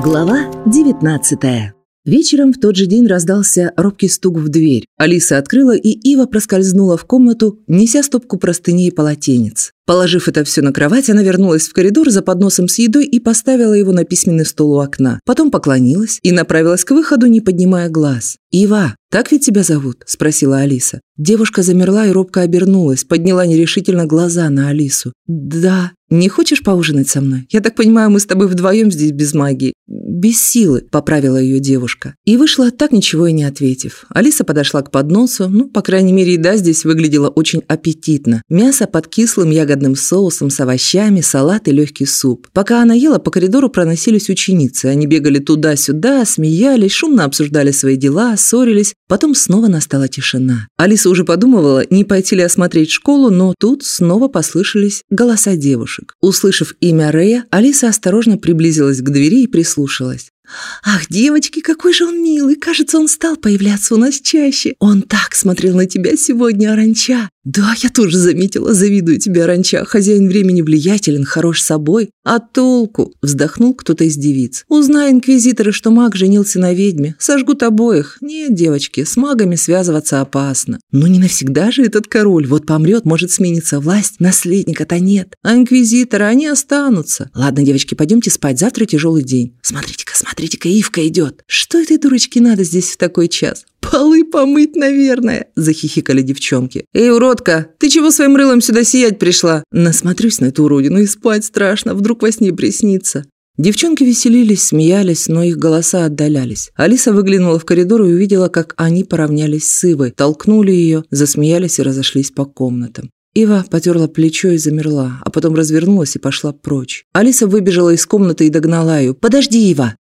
Глава 19 Вечером в тот же день раздался робкий стук в дверь. Алиса открыла, и Ива проскользнула в комнату, неся стопку простыней и полотенец. Положив это все на кровать, она вернулась в коридор за подносом с едой и поставила его на письменный стол у окна. Потом поклонилась и направилась к выходу, не поднимая глаз. «Ива, так ведь тебя зовут?» – спросила Алиса. Девушка замерла и робко обернулась, подняла нерешительно глаза на Алису. «Да. Не хочешь поужинать со мной? Я так понимаю, мы с тобой вдвоем здесь без магии». «Без силы», – поправила ее девушка. И вышла, так ничего и не ответив. Алиса подошла к подносу. Ну, по крайней мере, еда здесь выглядела очень аппетитно. Мясо под кислым ягодным соусом с овощами, салат и легкий суп. Пока она ела, по коридору проносились ученицы. Они бегали туда-сюда, смеялись, шумно обсуждали свои дела, ссорились. Потом снова настала тишина. Алиса уже подумывала, не пойти ли осмотреть школу, но тут снова послышались голоса девушек. Услышав имя Рэя, Алиса осторожно приблизилась к двери и прислушалась. «Ах, девочки, какой же он милый! Кажется, он стал появляться у нас чаще. Он так смотрел на тебя сегодня, Аранча. Да, я тоже заметила, завидую тебе, Аранча. Хозяин времени влиятелен, хорош собой. А толку?» Вздохнул кто-то из девиц. «Узнай, инквизиторы, что маг женился на ведьме. Сожгут обоих. Нет, девочки, с магами связываться опасно. Но не навсегда же этот король. Вот помрет, может смениться власть. Наследника-то нет. А инквизиторы, они останутся. Ладно, девочки, пойдемте спать. Завтра тяжелый день. Смотрите-ка, смотрите. Смотрите-ка, Ивка идет. Что этой дурочке надо здесь в такой час? Полы помыть, наверное, захихикали девчонки. Эй, уродка, ты чего своим рылом сюда сиять пришла? Насмотрюсь на эту уродину и спать страшно, вдруг во сне приснится. Девчонки веселились, смеялись, но их голоса отдалялись. Алиса выглянула в коридор и увидела, как они поравнялись с Ивой, толкнули ее, засмеялись и разошлись по комнатам. Ива потерла плечо и замерла, а потом развернулась и пошла прочь. Алиса выбежала из комнаты и догнала ее. «Подожди, Ива!»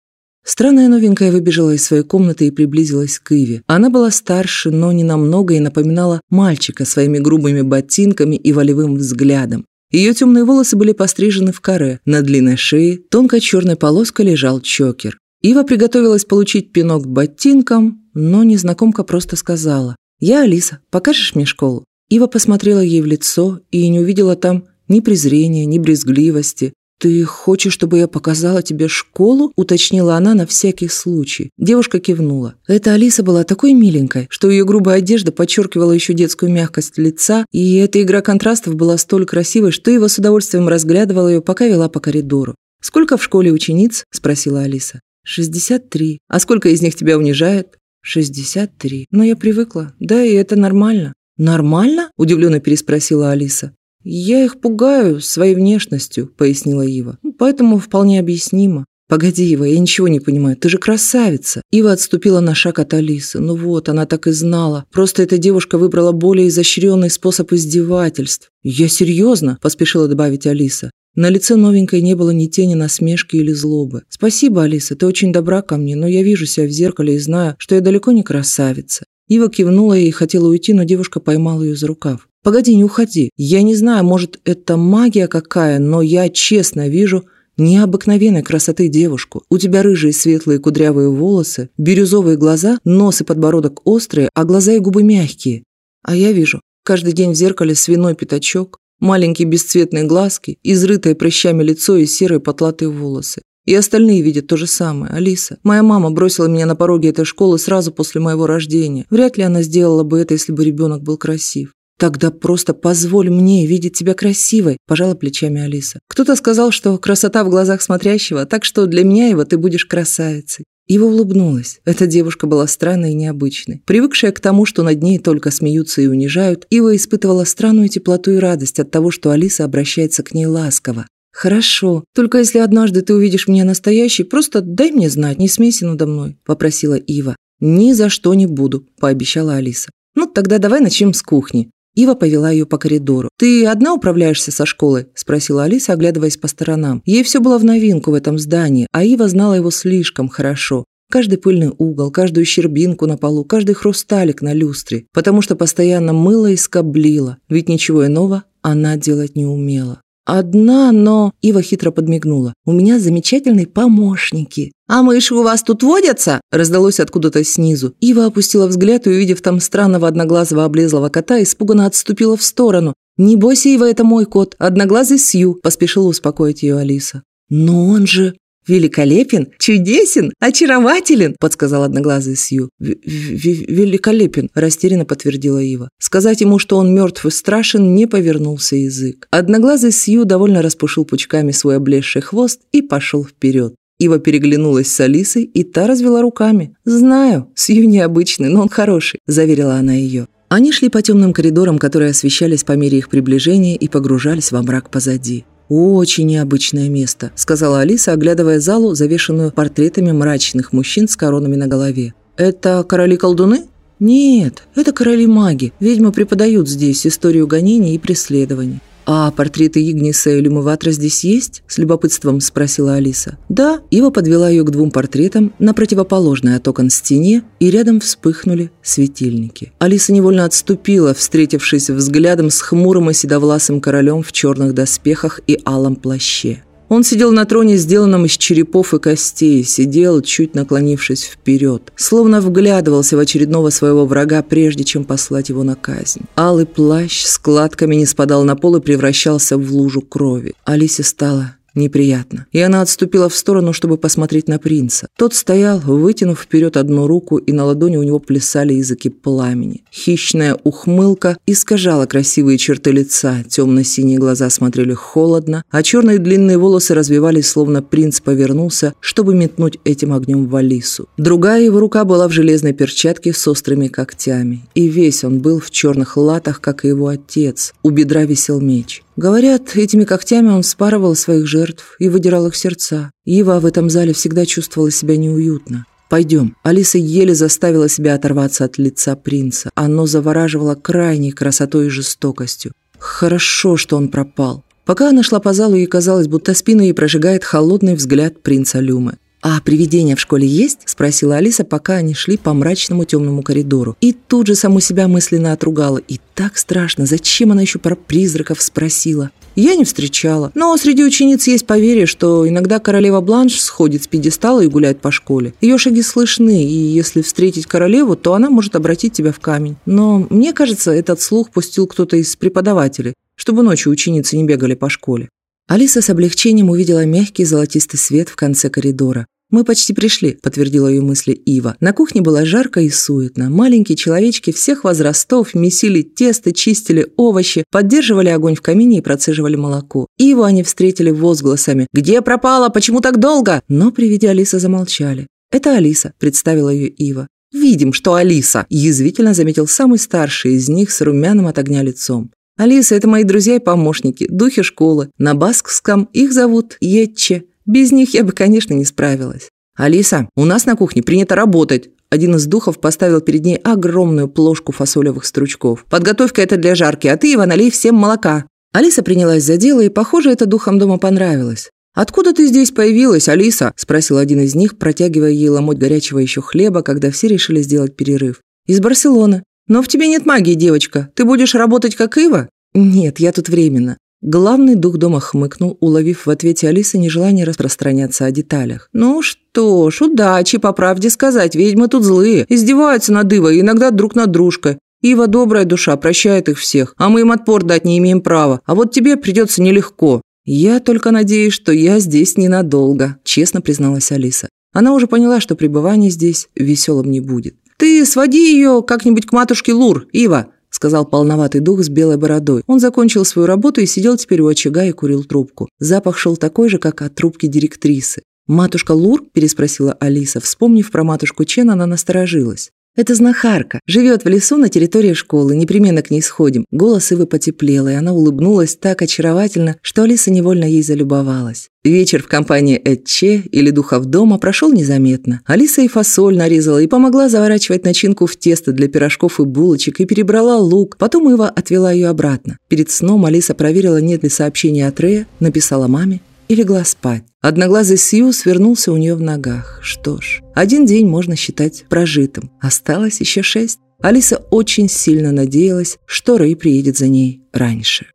Странная новенькая выбежала из своей комнаты и приблизилась к Иве. Она была старше, но не намного и напоминала мальчика своими грубыми ботинками и волевым взглядом. Ее темные волосы были пострижены в каре, на длинной шее тонкой черной полоской лежал чокер. Ива приготовилась получить пинок ботинком, но незнакомка просто сказала «Я Алиса, покажешь мне школу?» Ива посмотрела ей в лицо и не увидела там ни презрения, ни брезгливости, «Ты хочешь, чтобы я показала тебе школу?» – уточнила она на всякий случай. Девушка кивнула. Эта Алиса была такой миленькой, что ее грубая одежда подчеркивала еще детскую мягкость лица, и эта игра контрастов была столь красивой, что его с удовольствием разглядывала ее, пока вела по коридору. «Сколько в школе учениц?» – спросила Алиса. «Шестьдесят три. А сколько из них тебя унижает?» «Шестьдесят три. Но я привыкла. Да, и это нормально». «Нормально?» – удивленно переспросила Алиса. «Я их пугаю своей внешностью», – пояснила Ива. «Ну, «Поэтому вполне объяснимо». «Погоди, Ива, я ничего не понимаю. Ты же красавица!» Ива отступила на шаг от Алисы. Ну вот, она так и знала. Просто эта девушка выбрала более изощренный способ издевательств. «Я серьезно?» – поспешила добавить Алиса. На лице новенькой не было ни тени насмешки или злобы. «Спасибо, Алиса, ты очень добра ко мне, но я вижу себя в зеркале и знаю, что я далеко не красавица». Ива кивнула и хотела уйти, но девушка поймала ее за рукав. Погоди, не уходи. Я не знаю, может, это магия какая, но я честно вижу необыкновенной красоты девушку. У тебя рыжие светлые кудрявые волосы, бирюзовые глаза, нос и подбородок острые, а глаза и губы мягкие. А я вижу каждый день в зеркале свиной пятачок, маленькие бесцветные глазки, изрытое прыщами лицо и серые потлатые волосы. И остальные видят то же самое. Алиса. Моя мама бросила меня на пороге этой школы сразу после моего рождения. Вряд ли она сделала бы это, если бы ребенок был красив. «Тогда просто позволь мне видеть тебя красивой», – пожала плечами Алиса. «Кто-то сказал, что красота в глазах смотрящего, так что для меня его ты будешь красавицей». Ива улыбнулась. Эта девушка была странной и необычной. Привыкшая к тому, что над ней только смеются и унижают, Ива испытывала странную теплоту и радость от того, что Алиса обращается к ней ласково. «Хорошо, только если однажды ты увидишь меня настоящей, просто дай мне знать, не смейся надо мной», – попросила Ива. «Ни за что не буду», – пообещала Алиса. «Ну, тогда давай начнем с кухни. Ива повела ее по коридору. «Ты одна управляешься со школой?» – спросила Алиса, оглядываясь по сторонам. Ей все было в новинку в этом здании, а Ива знала его слишком хорошо. Каждый пыльный угол, каждую щербинку на полу, каждый хрусталик на люстре, потому что постоянно мыла и скоблила, ведь ничего иного она делать не умела. «Одна, но...» – Ива хитро подмигнула. «У меня замечательные помощники». «А мыши у вас тут водятся?» – раздалось откуда-то снизу. Ива опустила взгляд и, увидев там странного одноглазого облезлого кота, испуганно отступила в сторону. «Не бойся, Ива, это мой кот. Одноглазый Сью», – поспешила успокоить ее Алиса. «Но он же...» «Великолепен, чудесен, очарователен», – подсказал одноглазый Сью. «Великолепен», – растерянно подтвердила Ива. Сказать ему, что он мертв и страшен, не повернулся язык. Одноглазый Сью довольно распушил пучками свой облезший хвост и пошел вперед. Ива переглянулась с Алисой, и та развела руками. «Знаю, Сью необычный, но он хороший», – заверила она ее. Они шли по темным коридорам, которые освещались по мере их приближения и погружались во мрак позади. «Очень необычное место», – сказала Алиса, оглядывая залу, завешенную портретами мрачных мужчин с коронами на голове. «Это короли-колдуны?» «Нет, это короли-маги. Ведьмы преподают здесь историю гонений и преследований». «А портреты Игниса и Люмыватра здесь есть?» – с любопытством спросила Алиса. «Да». Ива подвела ее к двум портретам на противоположной от окон стене, и рядом вспыхнули светильники. Алиса невольно отступила, встретившись взглядом с хмурым и седовласым королем в черных доспехах и алом плаще. Он сидел на троне, сделанном из черепов и костей, сидел, чуть наклонившись вперед, словно вглядывался в очередного своего врага, прежде чем послать его на казнь. Алый плащ складками не спадал на пол и превращался в лужу крови. Алисе стало неприятно. И она отступила в сторону, чтобы посмотреть на принца. Тот стоял, вытянув вперед одну руку, и на ладони у него плясали языки пламени. Хищная ухмылка искажала красивые черты лица, темно-синие глаза смотрели холодно, а черные длинные волосы развивались, словно принц повернулся, чтобы метнуть этим огнем в Алису. Другая его рука была в железной перчатке с острыми когтями. И весь он был в черных латах, как и его отец. У бедра висел меч. Говорят, этими когтями он спарывал своих жертв и выдирал их сердца. Ива в этом зале всегда чувствовала себя неуютно. «Пойдем». Алиса еле заставила себя оторваться от лица принца. Оно завораживало крайней красотой и жестокостью. Хорошо, что он пропал. Пока она шла по залу, ей казалось, будто спину ей прожигает холодный взгляд принца Люмы. «А привидения в школе есть?» – спросила Алиса, пока они шли по мрачному темному коридору. И тут же саму себя мысленно отругала. И так страшно, зачем она еще про призраков спросила? Я не встречала. Но среди учениц есть поверье, что иногда королева Бланш сходит с пьедестала и гуляет по школе. Ее шаги слышны, и если встретить королеву, то она может обратить тебя в камень. Но мне кажется, этот слух пустил кто-то из преподавателей, чтобы ночью ученицы не бегали по школе. Алиса с облегчением увидела мягкий золотистый свет в конце коридора. «Мы почти пришли», – подтвердила ее мысли Ива. На кухне было жарко и суетно. Маленькие человечки всех возрастов месили тесто, чистили овощи, поддерживали огонь в камине и процеживали молоко. Иву они встретили возгласами «Где пропала? Почему так долго?» Но при виде Алисы замолчали. «Это Алиса», – представила ее Ива. «Видим, что Алиса», – язвительно заметил самый старший из них с румяным от огня лицом. «Алиса – это мои друзья и помощники, духи школы. На баскском их зовут Етче. Без них я бы, конечно, не справилась. «Алиса, у нас на кухне принято работать!» Один из духов поставил перед ней огромную плошку фасолевых стручков. «Подготовь-ка это для жарки, а ты, Ива, налей всем молока!» Алиса принялась за дело, и, похоже, это духом дома понравилось. «Откуда ты здесь появилась, Алиса?» – спросил один из них, протягивая ей ломоть горячего еще хлеба, когда все решили сделать перерыв. «Из Барселоны. Но в тебе нет магии, девочка. Ты будешь работать как Ива?» «Нет, я тут временно. Главный дух дома хмыкнул, уловив в ответе Алисы нежелание распространяться о деталях. «Ну что ж, удачи, по правде сказать, ведьмы тут злые, издеваются над Ивой, иногда друг над дружкой. Ива добрая душа, прощает их всех, а мы им отпор дать не имеем права, а вот тебе придется нелегко». «Я только надеюсь, что я здесь ненадолго», – честно призналась Алиса. Она уже поняла, что пребывание здесь веселым не будет. «Ты своди ее как-нибудь к матушке Лур, Ива», сказал полноватый дух с белой бородой. Он закончил свою работу и сидел теперь у очага и курил трубку. Запах шел такой же, как от трубки директрисы. «Матушка Лур?» – переспросила Алиса. Вспомнив про матушку Чен, она насторожилась. «Это знахарка. Живет в лесу на территории школы. Непременно к ней сходим». Голос Ивы потеплел, и она улыбнулась так очаровательно, что Алиса невольно ей залюбовалась. Вечер в компании Этче или Духов дома прошел незаметно. Алиса и фасоль нарезала, и помогла заворачивать начинку в тесто для пирожков и булочек, и перебрала лук. Потом Ива отвела ее обратно. Перед сном Алиса проверила, нет ли сообщения от Рея, написала маме и легла спать. Одноглазый Сью свернулся у нее в ногах. Что ж, один день можно считать прожитым. Осталось еще шесть. Алиса очень сильно надеялась, что Рэй приедет за ней раньше.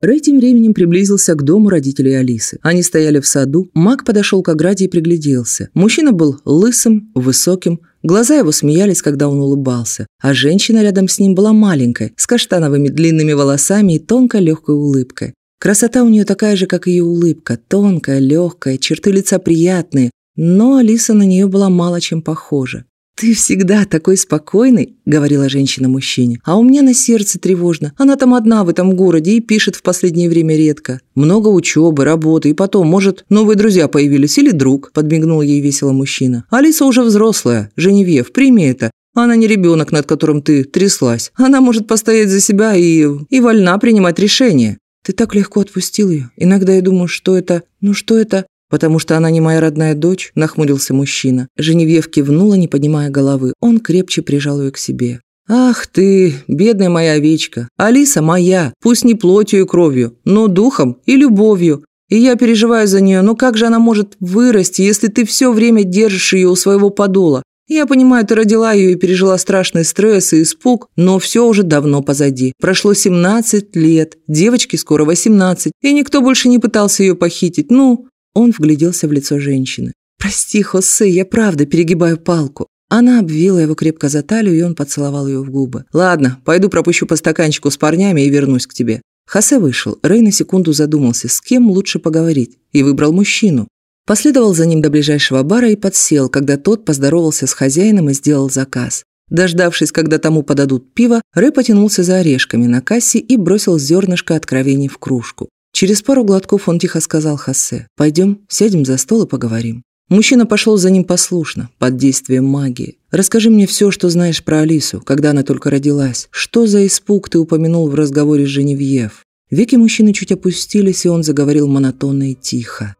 Рэй тем временем приблизился к дому родителей Алисы. Они стояли в саду, маг подошел к ограде и пригляделся. Мужчина был лысым, высоким, глаза его смеялись, когда он улыбался, а женщина рядом с ним была маленькой, с каштановыми длинными волосами и тонкой легкой улыбкой. Красота у нее такая же, как ее улыбка, тонкая, легкая, черты лица приятные, но Алиса на нее была мало чем похожа. «Ты всегда такой спокойный», — говорила женщина мужчине. «А у меня на сердце тревожно. Она там одна в этом городе и пишет в последнее время редко. Много учебы, работы, и потом, может, новые друзья появились или друг», — подмигнул ей весело мужчина. «Алиса уже взрослая. Женевьев, прими это. Она не ребенок, над которым ты тряслась. Она может постоять за себя и... и вольна принимать решения». «Ты так легко отпустил ее. Иногда я думаю, что это... Ну что это? «Потому что она не моя родная дочь?» – нахмурился мужчина. Женевьев кивнула, не поднимая головы. Он крепче прижал ее к себе. «Ах ты, бедная моя овечка! Алиса моя, пусть не плотью и кровью, но духом и любовью. И я переживаю за нее, но как же она может вырасти, если ты все время держишь ее у своего подола? Я понимаю, ты родила ее и пережила страшный стресс и испуг, но все уже давно позади. Прошло 17 лет, девочке скоро 18, и никто больше не пытался ее похитить. Ну, он вгляделся в лицо женщины. «Прости, Хосе, я правда перегибаю палку». Она обвила его крепко за талию, и он поцеловал ее в губы. «Ладно, пойду пропущу по стаканчику с парнями и вернусь к тебе». Хосе вышел. Рэй на секунду задумался, с кем лучше поговорить, и выбрал мужчину. Последовал за ним до ближайшего бара и подсел, когда тот поздоровался с хозяином и сделал заказ. Дождавшись, когда тому подадут пиво, Рэй потянулся за орешками на кассе и бросил зернышко откровений в кружку. Через пару глотков он тихо сказал Хосе, «Пойдем, сядем за стол и поговорим». Мужчина пошел за ним послушно, под действием магии. «Расскажи мне все, что знаешь про Алису, когда она только родилась. Что за испуг ты упомянул в разговоре с Женевьев?» Веки мужчины чуть опустились, и он заговорил монотонно и тихо.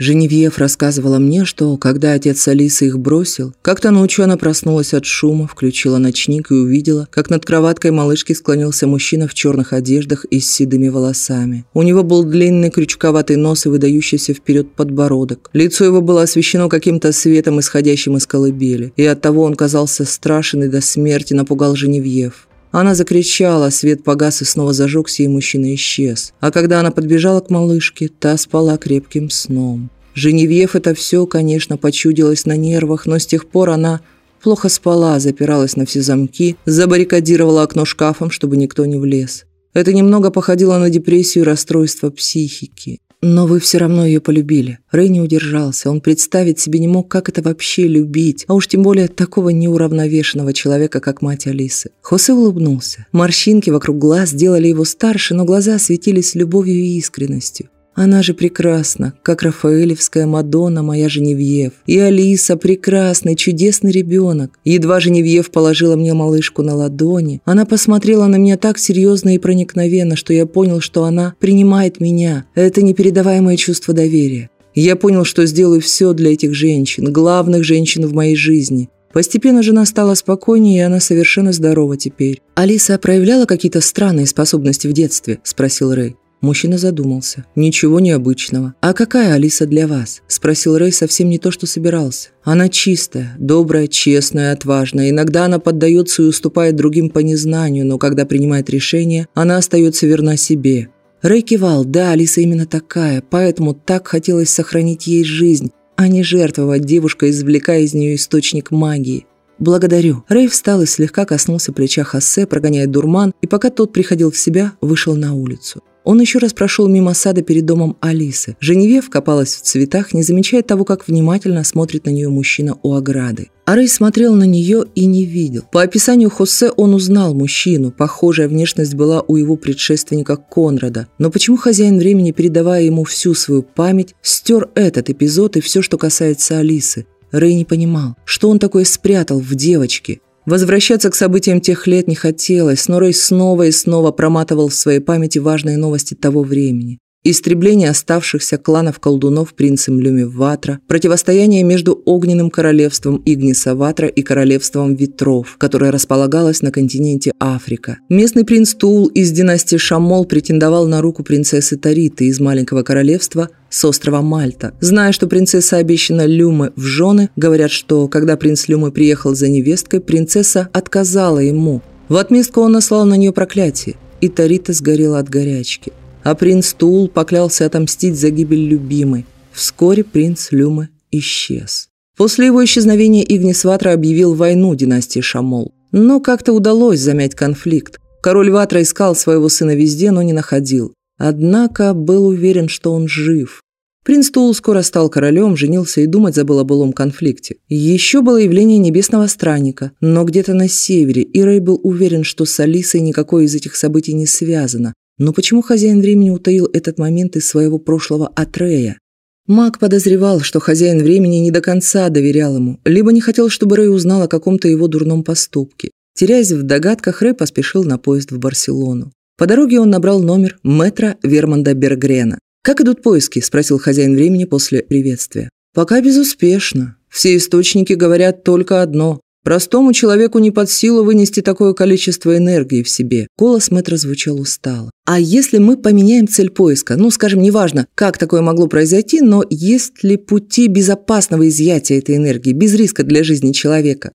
Женевьев рассказывала мне, что, когда отец Алисы их бросил, как-то ночью она проснулась от шума, включила ночник и увидела, как над кроваткой малышки склонился мужчина в черных одеждах и с седыми волосами. У него был длинный крючковатый нос и выдающийся вперед подбородок. Лицо его было освещено каким-то светом, исходящим из колыбели, и оттого он казался страшен и до смерти напугал Женевьев. Она закричала, свет погас и снова зажегся, и мужчина исчез. А когда она подбежала к малышке, та спала крепким сном. Женевьев это все, конечно, почудилось на нервах, но с тех пор она плохо спала, запиралась на все замки, забаррикадировала окно шкафом, чтобы никто не влез. Это немного походило на депрессию и расстройство психики. Но вы все равно ее полюбили. Рэй не удержался. Он представить себе не мог, как это вообще любить. А уж тем более такого неуравновешенного человека, как мать Алисы. Хосе улыбнулся. Морщинки вокруг глаз сделали его старше, но глаза светились любовью и искренностью. Она же прекрасна, как Рафаэлевская Мадонна, моя Женевьев. И Алиса прекрасный, чудесный ребенок. Едва Женевьев положила мне малышку на ладони, она посмотрела на меня так серьезно и проникновенно, что я понял, что она принимает меня. Это непередаваемое чувство доверия. Я понял, что сделаю все для этих женщин, главных женщин в моей жизни. Постепенно жена стала спокойнее, и она совершенно здорова теперь. «Алиса проявляла какие-то странные способности в детстве?» – спросил Рэй. Мужчина задумался. «Ничего необычного. А какая Алиса для вас?» – спросил Рэй совсем не то, что собирался. «Она чистая, добрая, честная, отважная. Иногда она поддается и уступает другим по незнанию, но когда принимает решение, она остается верна себе». Рэй кивал. «Да, Алиса именно такая, поэтому так хотелось сохранить ей жизнь, а не жертвовать девушкой, извлекая из нее источник магии. «Благодарю». Рэй встал и слегка коснулся плеча Хассе, прогоняя дурман, и пока тот приходил в себя, вышел на улицу. Он еще раз прошел мимо сада перед домом Алисы. Женевьев копалась в цветах, не замечая того, как внимательно смотрит на нее мужчина у ограды. А Рэй смотрел на нее и не видел. По описанию Хосе он узнал мужчину. Похожая внешность была у его предшественника Конрада. Но почему хозяин времени, передавая ему всю свою память, стер этот эпизод и все, что касается Алисы? Рэй не понимал, что он такое спрятал в девочке. Возвращаться к событиям тех лет не хотелось, но Рэй снова и снова проматывал в своей памяти важные новости того времени. Истребление оставшихся кланов колдунов принцем Люми-Ватра, противостояние между огненным королевством Игниса-Ватра и королевством Ветров, которое располагалось на континенте Африка. Местный принц Тул из династии Шамол претендовал на руку принцессы Тариты из маленького королевства с острова Мальта. Зная, что принцесса обещана Люмы в жены, говорят, что когда принц Люмы приехал за невесткой, принцесса отказала ему. В отместку он наслал на нее проклятие, и Тарита сгорела от горячки а принц Тул поклялся отомстить за гибель любимой. Вскоре принц Люмы исчез. После его исчезновения Игнис Ватра объявил войну династии Шамол. Но как-то удалось замять конфликт. Король Ватра искал своего сына везде, но не находил. Однако был уверен, что он жив. Принц Тул скоро стал королем, женился и думать забыл о былом конфликте. Еще было явление небесного странника, но где-то на севере, и был уверен, что с Алисой никакое из этих событий не связано. Но почему хозяин времени утаил этот момент из своего прошлого от Рэя? Маг подозревал, что хозяин времени не до конца доверял ему, либо не хотел, чтобы Рэй узнал о каком-то его дурном поступке. Теряясь в догадках, Рэй поспешил на поезд в Барселону. По дороге он набрал номер мэтра Вермонда Бергрена. «Как идут поиски?» – спросил хозяин времени после приветствия. «Пока безуспешно. Все источники говорят только одно. Простому человеку не под силу вынести такое количество энергии в себе. Голос мэтра звучал устало. А если мы поменяем цель поиска? Ну, скажем, неважно, как такое могло произойти, но есть ли пути безопасного изъятия этой энергии, без риска для жизни человека?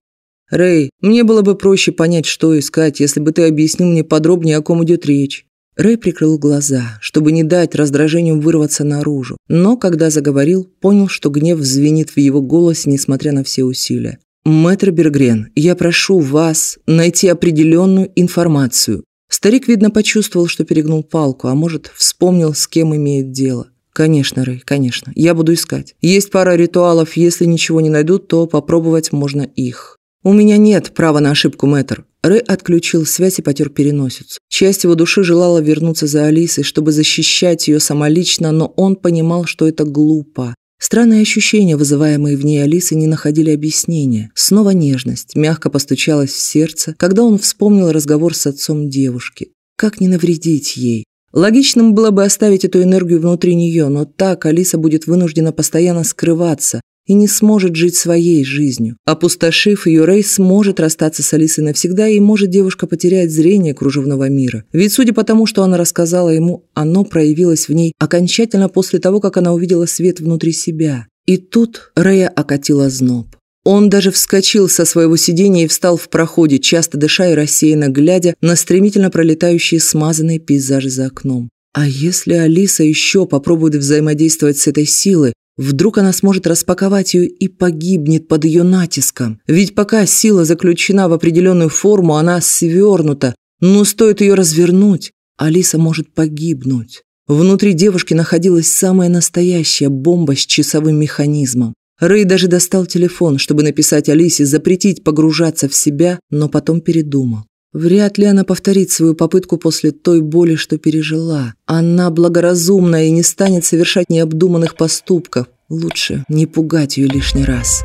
Рэй, мне было бы проще понять, что искать, если бы ты объяснил мне подробнее, о ком идет речь. Рэй прикрыл глаза, чтобы не дать раздражению вырваться наружу, но когда заговорил, понял, что гнев звенит в его голосе, несмотря на все усилия. «Мэтр Бергрен, я прошу вас найти определенную информацию». Старик, видно, почувствовал, что перегнул палку, а может, вспомнил, с кем имеет дело. «Конечно, Рэй, конечно. Я буду искать. Есть пара ритуалов, если ничего не найдут, то попробовать можно их». «У меня нет права на ошибку, мэтр. Рэй отключил связь и потер переносицу. Часть его души желала вернуться за Алисой, чтобы защищать ее самолично, но он понимал, что это глупо. Странные ощущения, вызываемые в ней Алисой, не находили объяснения. Снова нежность мягко постучалась в сердце, когда он вспомнил разговор с отцом девушки. Как не навредить ей? Логичным было бы оставить эту энергию внутри нее, но так Алиса будет вынуждена постоянно скрываться, и не сможет жить своей жизнью. Опустошив ее, Рэй сможет расстаться с Алисой навсегда, и может девушка потерять зрение кружевного мира. Ведь, судя по тому, что она рассказала ему, оно проявилось в ней окончательно после того, как она увидела свет внутри себя. И тут Рэя окатила зноб. Он даже вскочил со своего сидения и встал в проходе, часто дыша и рассеянно глядя на стремительно пролетающие смазанные пейзажи за окном. А если Алиса еще попробует взаимодействовать с этой силой, Вдруг она сможет распаковать ее и погибнет под ее натиском. Ведь пока сила заключена в определенную форму, она свернута, но стоит ее развернуть, Алиса может погибнуть. Внутри девушки находилась самая настоящая бомба с часовым механизмом. Рэй даже достал телефон, чтобы написать Алисе запретить погружаться в себя, но потом передумал. Вряд ли она повторит свою попытку после той боли, что пережила. Она благоразумная и не станет совершать необдуманных поступков. Лучше не пугать ее лишний раз.